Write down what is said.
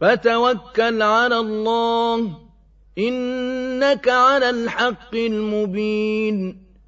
فَتَوَكَّلْ عَلَى اللَّهِ ۖ إِنَّكَ عَلَى الْحَقِّ الْمُبِينِ.